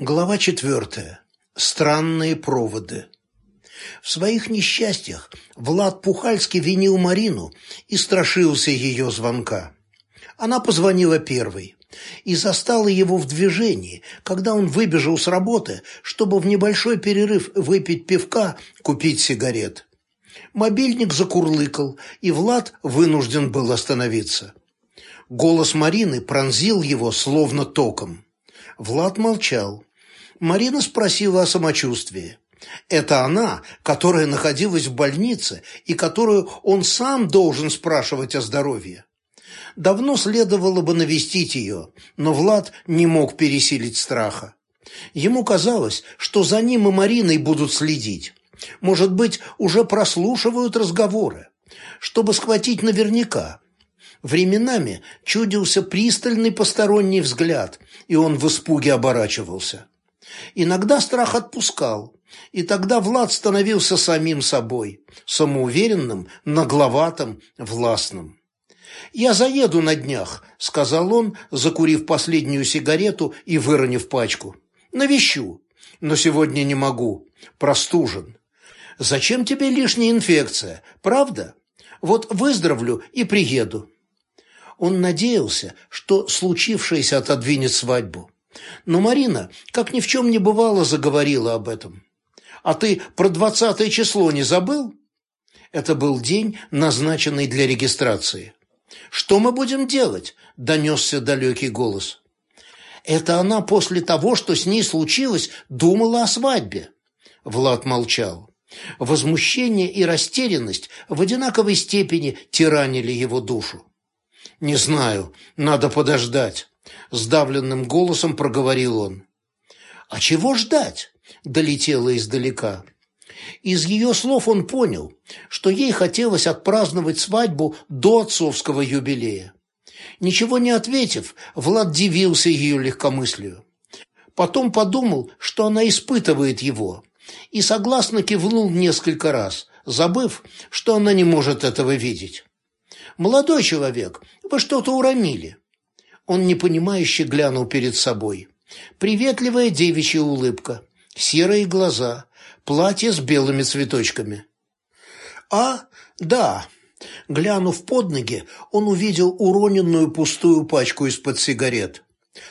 Глава четвертая. Странные проводы. В своих несчастьях Влад Пухальский винил Марину и страшился ее звонка. Она позвонила первой и застала его в движении, когда он выбежал с работы, чтобы в небольшой перерыв выпить пивка, купить сигарет. Мобильник закурлыкал, и Влад вынужден был остановиться. Голос Марины пронзил его словно током. Влад молчал. Марина спросила о самочувствии. Это она, которая находилась в больнице и которую он сам должен спрашивать о здоровье. Давно следовало бы навестить ее, но Влад не мог пересилить страха. Ему казалось, что за ним и Мариной будут следить. Может быть, уже прослушивают разговоры, чтобы схватить наверняка. Временами чудился пристальный посторонний взгляд, и он в испуге оборачивался. Иногда страх отпускал, и тогда Влад становился самим собой, самоуверенным, нагловатым, властным. «Я заеду на днях», — сказал он, закурив последнюю сигарету и выронив пачку. «Навещу, но сегодня не могу, простужен. Зачем тебе лишняя инфекция, правда? Вот выздоровлю и приеду». Он надеялся, что случившееся отодвинет свадьбу. Но Марина, как ни в чем не бывало, заговорила об этом. «А ты про двадцатое число не забыл?» Это был день, назначенный для регистрации. «Что мы будем делать?» – донесся далекий голос. «Это она после того, что с ней случилось, думала о свадьбе». Влад молчал. Возмущение и растерянность в одинаковой степени тиранили его душу. «Не знаю, надо подождать», – сдавленным голосом проговорил он. «А чего ждать?» – долетело издалека. Из ее слов он понял, что ей хотелось отпраздновать свадьбу до отцовского юбилея. Ничего не ответив, Влад дивился ее легкомыслию. Потом подумал, что она испытывает его, и согласно кивнул несколько раз, забыв, что она не может этого видеть. «Молодой человек, вы что-то уронили». Он непонимающе глянул перед собой. Приветливая девичья улыбка, серые глаза, платье с белыми цветочками. «А, да». Глянув под ноги, он увидел уроненную пустую пачку из-под сигарет.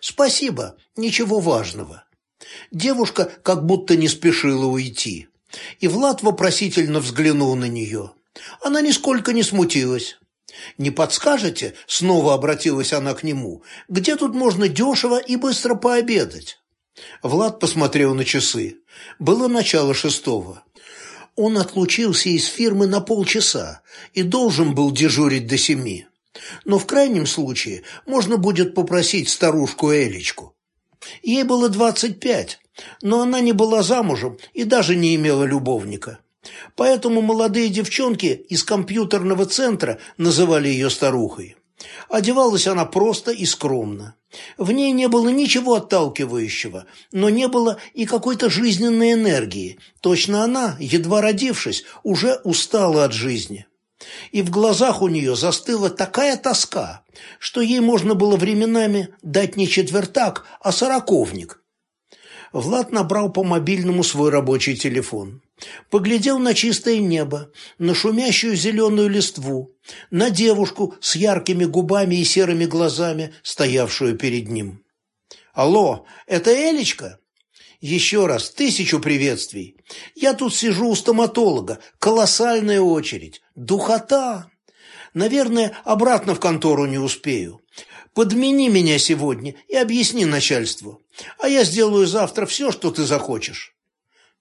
«Спасибо, ничего важного». Девушка как будто не спешила уйти, и Влад вопросительно взглянул на нее. Она нисколько не смутилась. «Не подскажете?» – снова обратилась она к нему. «Где тут можно дешево и быстро пообедать?» Влад посмотрел на часы. Было начало шестого. Он отлучился из фирмы на полчаса и должен был дежурить до семи. Но в крайнем случае можно будет попросить старушку Элечку. Ей было двадцать пять, но она не была замужем и даже не имела любовника. Поэтому молодые девчонки из компьютерного центра называли ее старухой. Одевалась она просто и скромно. В ней не было ничего отталкивающего, но не было и какой-то жизненной энергии. Точно она, едва родившись, уже устала от жизни. И в глазах у нее застыла такая тоска, что ей можно было временами дать не четвертак, а сороковник. Влад набрал по мобильному свой рабочий телефон. Поглядел на чистое небо, на шумящую зеленую листву, на девушку с яркими губами и серыми глазами, стоявшую перед ним. «Алло, это Элечка?» «Еще раз, тысячу приветствий. Я тут сижу у стоматолога. Колоссальная очередь. Духота. Наверное, обратно в контору не успею. Подмени меня сегодня и объясни начальству. А я сделаю завтра все, что ты захочешь».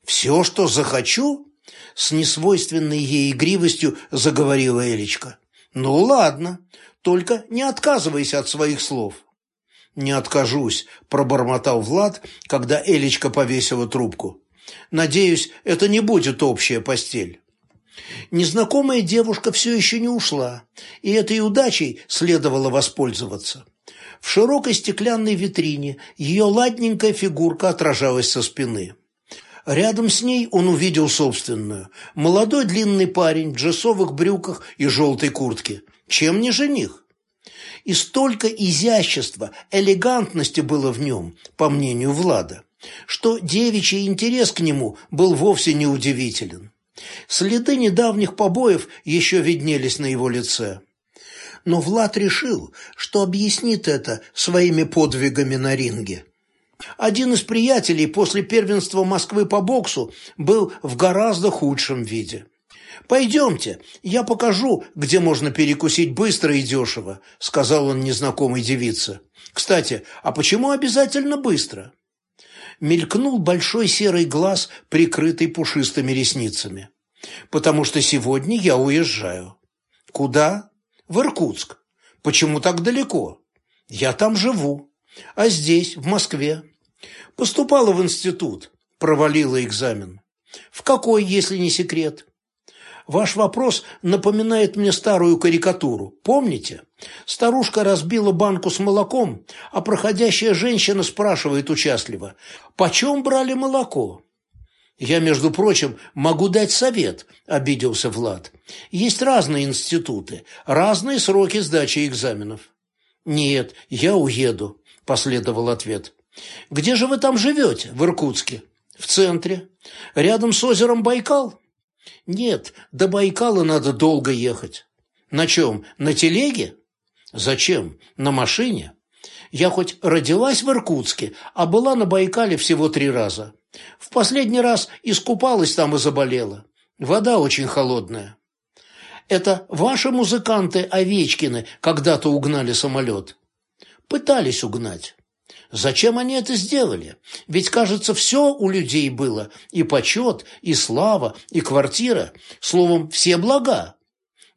«Все, что захочу?» — с несвойственной ей игривостью заговорила Элечка. «Ну, ладно, только не отказывайся от своих слов». «Не откажусь», – пробормотал Влад, когда Элечка повесила трубку. «Надеюсь, это не будет общая постель». Незнакомая девушка все еще не ушла, и этой удачей следовало воспользоваться. В широкой стеклянной витрине ее ладненькая фигурка отражалась со спины. Рядом с ней он увидел собственную. Молодой длинный парень в джессовых брюках и желтой куртке. Чем не жених? И столько изящества, элегантности было в нем, по мнению Влада, что девичий интерес к нему был вовсе не удивителен. Следы недавних побоев еще виднелись на его лице. Но Влад решил, что объяснит это своими подвигами на ринге. Один из приятелей после первенства Москвы по боксу был в гораздо худшем виде. «Пойдемте, я покажу, где можно перекусить быстро и дешево», сказал он незнакомой девице. «Кстати, а почему обязательно быстро?» Мелькнул большой серый глаз, прикрытый пушистыми ресницами. «Потому что сегодня я уезжаю». «Куда?» «В Иркутск». «Почему так далеко?» «Я там живу. А здесь, в Москве?» «Поступала в институт. Провалила экзамен». «В какой, если не секрет?» Ваш вопрос напоминает мне старую карикатуру. Помните? Старушка разбила банку с молоком, а проходящая женщина спрашивает участливо, «Почем брали молоко?» «Я, между прочим, могу дать совет», – обиделся Влад. «Есть разные институты, разные сроки сдачи экзаменов». «Нет, я уеду», – последовал ответ. «Где же вы там живете, в Иркутске?» «В центре. Рядом с озером Байкал?» Нет, до Байкала надо долго ехать. На чем? На телеге? Зачем? На машине? Я хоть родилась в Иркутске, а была на Байкале всего три раза. В последний раз искупалась там и заболела. Вода очень холодная. Это ваши музыканты Овечкины когда-то угнали самолет? Пытались угнать. Зачем они это сделали? Ведь, кажется, все у людей было. И почет, и слава, и квартира. Словом, все блага.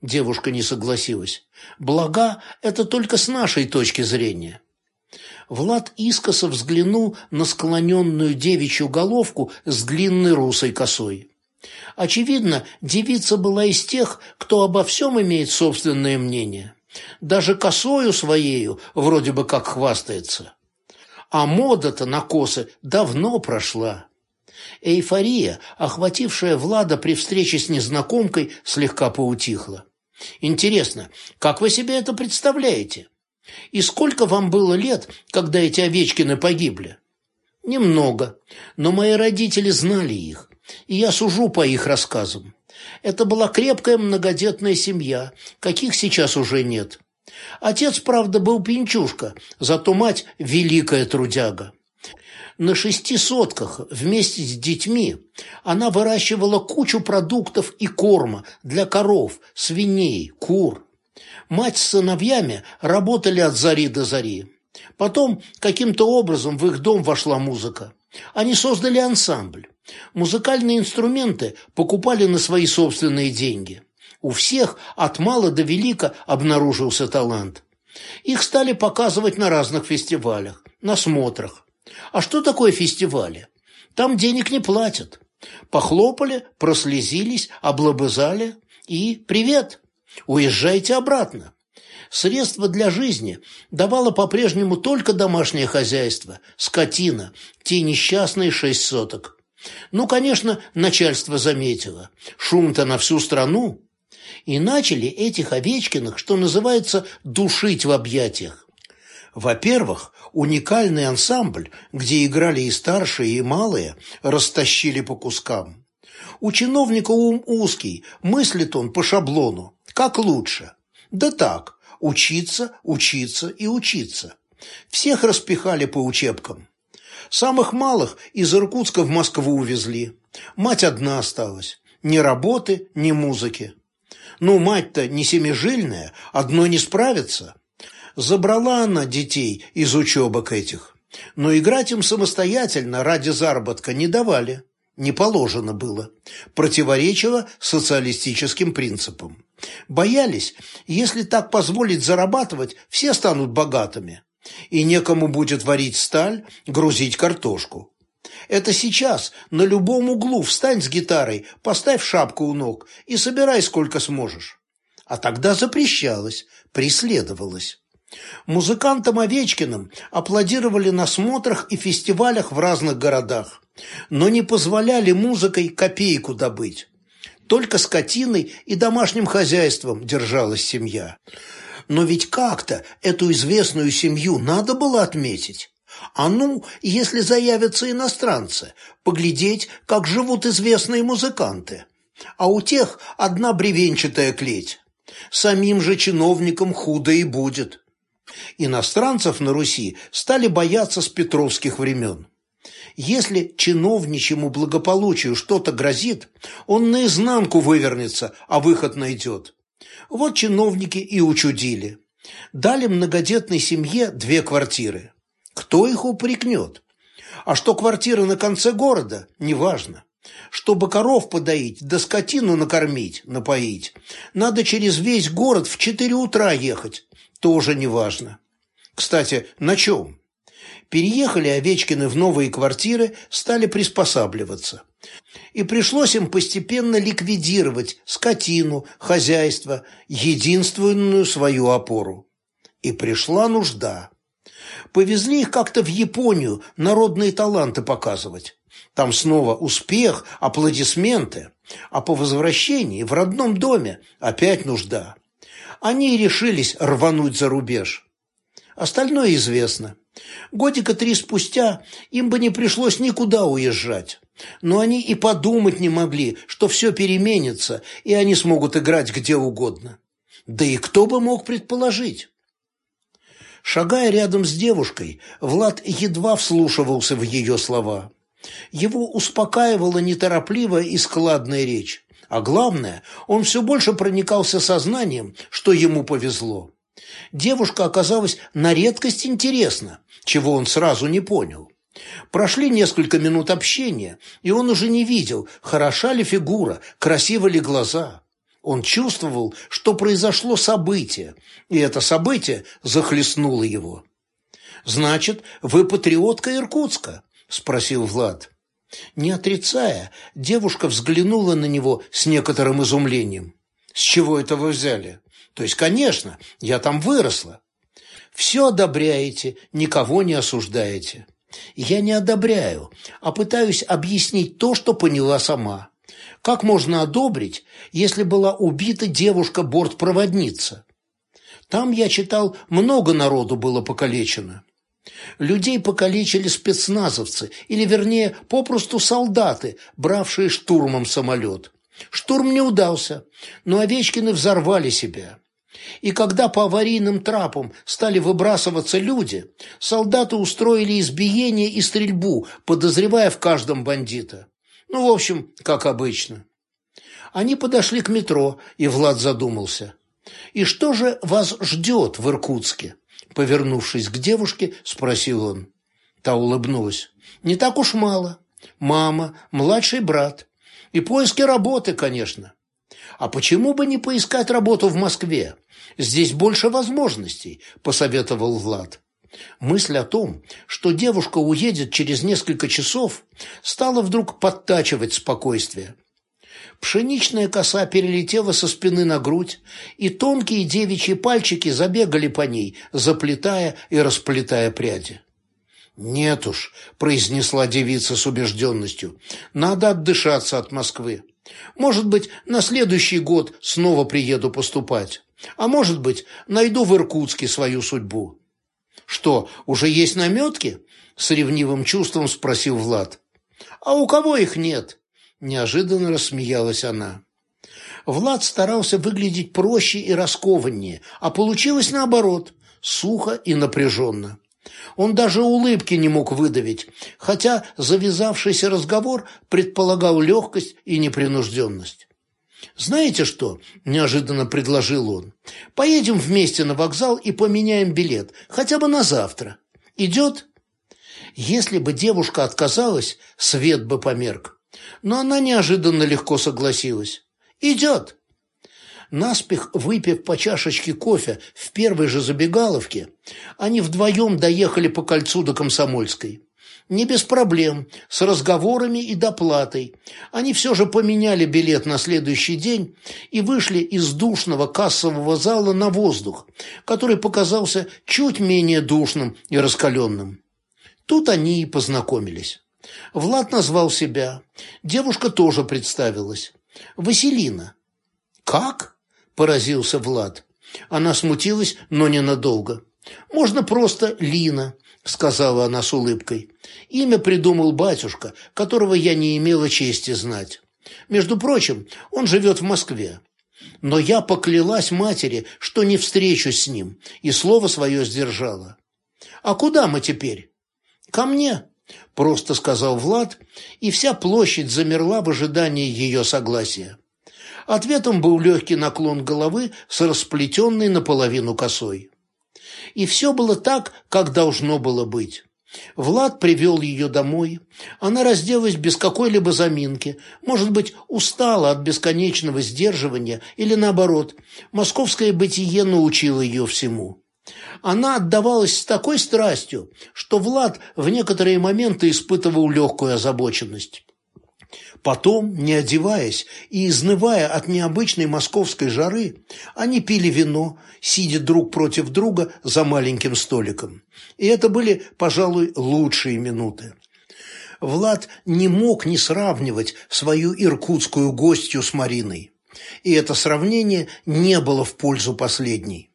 Девушка не согласилась. Блага – это только с нашей точки зрения. Влад искоса взглянул на склоненную девичью головку с длинной русой косой. Очевидно, девица была из тех, кто обо всем имеет собственное мнение. Даже косою своею вроде бы как хвастается. А мода-то на косы давно прошла. Эйфория, охватившая Влада при встрече с незнакомкой, слегка поутихла. Интересно, как вы себе это представляете? И сколько вам было лет, когда эти Овечкины погибли? Немного, но мои родители знали их, и я сужу по их рассказам. Это была крепкая многодетная семья, каких сейчас уже нет. Отец, правда, был пинчушка, зато мать – великая трудяга. На шести сотках вместе с детьми она выращивала кучу продуктов и корма для коров, свиней, кур. Мать с сыновьями работали от зари до зари. Потом каким-то образом в их дом вошла музыка. Они создали ансамбль. Музыкальные инструменты покупали на свои собственные деньги. У всех от мала до велика обнаружился талант. Их стали показывать на разных фестивалях, на смотрах. А что такое фестивали? Там денег не платят. Похлопали, прослезились, облобызали и «Привет! Уезжайте обратно!» Средства для жизни давало по-прежнему только домашнее хозяйство, скотина, те несчастные шесть соток. Ну, конечно, начальство заметило. Шум-то на всю страну и начали этих Овечкиных, что называется, душить в объятиях. Во-первых, уникальный ансамбль, где играли и старшие, и малые, растащили по кускам. У чиновника ум узкий, мыслит он по шаблону. Как лучше? Да так, учиться, учиться и учиться. Всех распихали по учебкам. Самых малых из Иркутска в Москву увезли. Мать одна осталась. Ни работы, ни музыки. Ну, мать-то не семижильная, одной не справится. Забрала она детей из учебок этих. Но играть им самостоятельно ради заработка не давали. Не положено было. Противоречило социалистическим принципам. Боялись, если так позволить зарабатывать, все станут богатыми. И некому будет варить сталь, грузить картошку. Это сейчас на любом углу встань с гитарой, поставь шапку у ног и собирай сколько сможешь. А тогда запрещалось, преследовалось. Музыкантам Овечкиным аплодировали на смотрах и фестивалях в разных городах, но не позволяли музыкой копейку добыть. Только скотиной и домашним хозяйством держалась семья. Но ведь как-то эту известную семью надо было отметить. А ну, если заявятся иностранцы, поглядеть, как живут известные музыканты. А у тех одна бревенчатая клеть. Самим же чиновникам худо и будет. Иностранцев на Руси стали бояться с петровских времен. Если чиновничьему благополучию что-то грозит, он наизнанку вывернется, а выход найдет. Вот чиновники и учудили. Дали многодетной семье две квартиры. Кто их упрекнет? А что квартира на конце города, неважно. Чтобы коров подоить, да скотину накормить, напоить, надо через весь город в четыре утра ехать, тоже неважно. Кстати, на чем? Переехали Овечкины в новые квартиры, стали приспосабливаться. И пришлось им постепенно ликвидировать скотину, хозяйство, единственную свою опору. И пришла нужда. Повезли их как-то в Японию народные таланты показывать. Там снова успех, аплодисменты. А по возвращении в родном доме опять нужда. Они решились рвануть за рубеж. Остальное известно. Годика три спустя им бы не пришлось никуда уезжать. Но они и подумать не могли, что все переменится, и они смогут играть где угодно. Да и кто бы мог предположить? Шагая рядом с девушкой, Влад едва вслушивался в ее слова. Его успокаивала неторопливая и складная речь. А главное, он все больше проникался сознанием, что ему повезло. Девушка оказалась на редкость интересна, чего он сразу не понял. Прошли несколько минут общения, и он уже не видел, хороша ли фигура, красивы ли глаза. Он чувствовал, что произошло событие, и это событие захлестнуло его. «Значит, вы патриотка Иркутска?» – спросил Влад. Не отрицая, девушка взглянула на него с некоторым изумлением. «С чего это вы взяли?» «То есть, конечно, я там выросла». «Все одобряете, никого не осуждаете». «Я не одобряю, а пытаюсь объяснить то, что поняла сама». Как можно одобрить, если была убита девушка-бортпроводница? Там, я читал, много народу было покалечено. Людей покалечили спецназовцы, или, вернее, попросту солдаты, бравшие штурмом самолет. Штурм не удался, но Овечкины взорвали себя. И когда по аварийным трапам стали выбрасываться люди, солдаты устроили избиение и стрельбу, подозревая в каждом бандита. Ну, в общем, как обычно. Они подошли к метро, и Влад задумался. «И что же вас ждет в Иркутске?» Повернувшись к девушке, спросил он. Та улыбнулась. «Не так уж мало. Мама, младший брат. И поиски работы, конечно. А почему бы не поискать работу в Москве? Здесь больше возможностей», – посоветовал Влад. Мысль о том, что девушка уедет через несколько часов, стала вдруг подтачивать спокойствие. Пшеничная коса перелетела со спины на грудь, и тонкие девичьи пальчики забегали по ней, заплетая и расплетая пряди. «Нет уж», — произнесла девица с убежденностью, — «надо отдышаться от Москвы. Может быть, на следующий год снова приеду поступать, а может быть, найду в Иркутске свою судьбу». «Что, уже есть наметки?» – с ревнивым чувством спросил Влад. «А у кого их нет?» – неожиданно рассмеялась она. Влад старался выглядеть проще и раскованнее, а получилось наоборот – сухо и напряженно. Он даже улыбки не мог выдавить, хотя завязавшийся разговор предполагал легкость и непринужденность. «Знаете что?» – неожиданно предложил он. «Поедем вместе на вокзал и поменяем билет, хотя бы на завтра. Идет?» Если бы девушка отказалась, свет бы померк. Но она неожиданно легко согласилась. «Идет!» Наспех выпив по чашечке кофе в первой же забегаловке, они вдвоем доехали по кольцу до Комсомольской не без проблем, с разговорами и доплатой. Они все же поменяли билет на следующий день и вышли из душного кассового зала на воздух, который показался чуть менее душным и раскаленным. Тут они и познакомились. Влад назвал себя. Девушка тоже представилась. Василина. «Как?» – поразился Влад. Она смутилась, но ненадолго. «Можно просто Лина. Сказала она с улыбкой. «Имя придумал батюшка, которого я не имела чести знать. Между прочим, он живет в Москве. Но я поклялась матери, что не встречусь с ним, и слово свое сдержала. А куда мы теперь? Ко мне, просто сказал Влад, и вся площадь замерла в ожидании ее согласия. Ответом был легкий наклон головы с расплетенной наполовину косой. И все было так, как должно было быть. Влад привел ее домой. Она разделась без какой-либо заминки. Может быть, устала от бесконечного сдерживания или, наоборот, московское бытие научило ее всему. Она отдавалась с такой страстью, что Влад в некоторые моменты испытывал легкую озабоченность. Потом, не одеваясь и изнывая от необычной московской жары, они пили вино, сидя друг против друга за маленьким столиком. И это были, пожалуй, лучшие минуты. Влад не мог не сравнивать свою иркутскую гостью с Мариной. И это сравнение не было в пользу последней.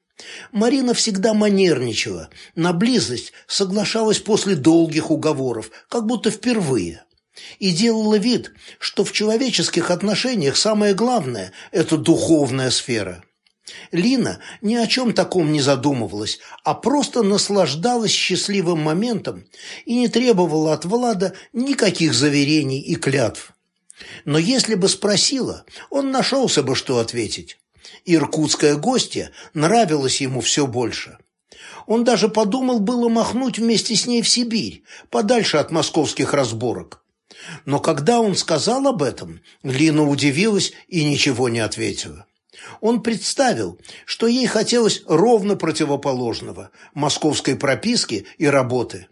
Марина всегда манерничала, на близость соглашалась после долгих уговоров, как будто впервые и делала вид, что в человеческих отношениях самое главное – это духовная сфера. Лина ни о чем таком не задумывалась, а просто наслаждалась счастливым моментом и не требовала от Влада никаких заверений и клятв. Но если бы спросила, он нашелся бы, что ответить. Иркутская гостья нравилась ему все больше. Он даже подумал было махнуть вместе с ней в Сибирь, подальше от московских разборок. Но когда он сказал об этом, Лина удивилась и ничего не ответила. Он представил, что ей хотелось ровно противоположного – московской прописки и работы.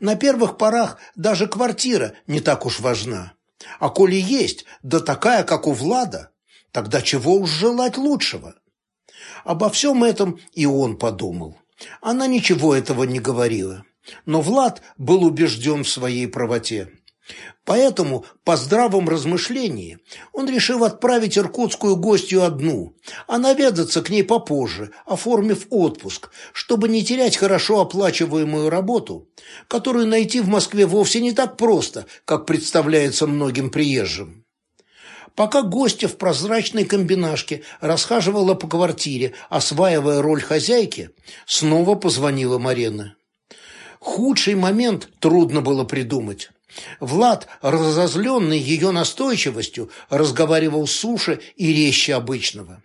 На первых порах даже квартира не так уж важна. А коли есть, да такая, как у Влада, тогда чего уж желать лучшего? Обо всем этом и он подумал. Она ничего этого не говорила. Но Влад был убежден в своей правоте. Поэтому, по здравом размышлении, он решил отправить иркутскую гостью одну, а наведаться к ней попозже, оформив отпуск, чтобы не терять хорошо оплачиваемую работу, которую найти в Москве вовсе не так просто, как представляется многим приезжим. Пока гостья в прозрачной комбинашке расхаживала по квартире, осваивая роль хозяйки, снова позвонила Марина. Худший момент трудно было придумать. Влад, разозленный ее настойчивостью, разговаривал суше и резче обычного.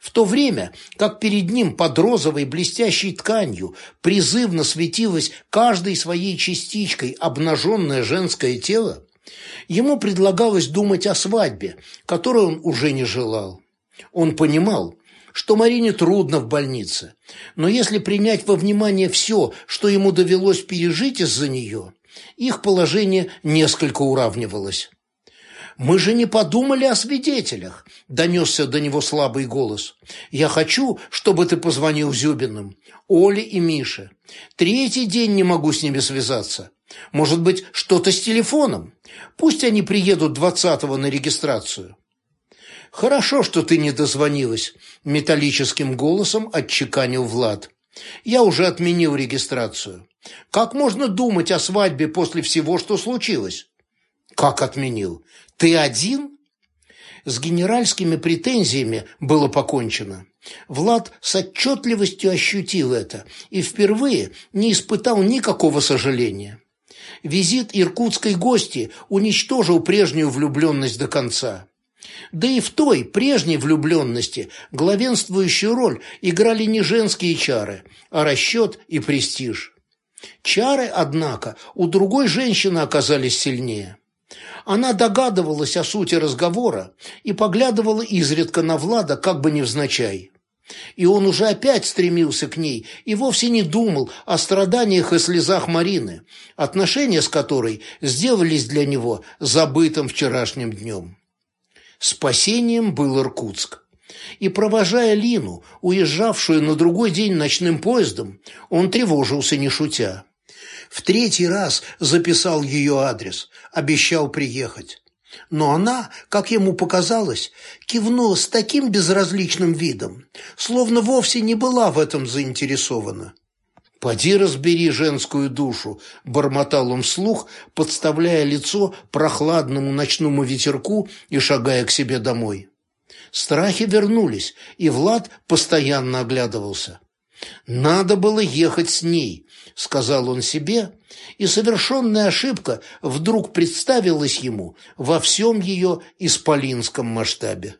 В то время, как перед ним под розовой блестящей тканью призывно светилось каждой своей частичкой обнаженное женское тело, ему предлагалось думать о свадьбе, которой он уже не желал. Он понимал, что Марине трудно в больнице, но если принять во внимание все, что ему довелось пережить из-за нее, их положение несколько уравнивалось. «Мы же не подумали о свидетелях», – донесся до него слабый голос. «Я хочу, чтобы ты позвонил Зюбиным, Оле и Мише. Третий день не могу с ними связаться. Может быть, что-то с телефоном? Пусть они приедут двадцатого на регистрацию». «Хорошо, что ты не дозвонилась», – металлическим голосом отчеканил Влад. «Я уже отменил регистрацию. Как можно думать о свадьбе после всего, что случилось? Как отменил? Ты один? С генеральскими претензиями было покончено. Влад с отчетливостью ощутил это и впервые не испытал никакого сожаления. Визит иркутской гости уничтожил прежнюю влюбленность до конца. Да и в той, прежней влюбленности, главенствующую роль играли не женские чары, а расчет и престиж. Чары, однако, у другой женщины оказались сильнее. Она догадывалась о сути разговора и поглядывала изредка на Влада, как бы невзначай. И он уже опять стремился к ней и вовсе не думал о страданиях и слезах Марины, отношения с которой сделались для него забытым вчерашним днем. Спасением был Иркутск и, провожая Лину, уезжавшую на другой день ночным поездом, он тревожился не шутя. В третий раз записал ее адрес, обещал приехать. Но она, как ему показалось, кивнула с таким безразличным видом, словно вовсе не была в этом заинтересована. «Поди разбери женскую душу», – бормотал он вслух, подставляя лицо прохладному ночному ветерку и шагая к себе домой. Страхи вернулись, и Влад постоянно оглядывался. «Надо было ехать с ней», — сказал он себе, и совершенная ошибка вдруг представилась ему во всем ее исполинском масштабе.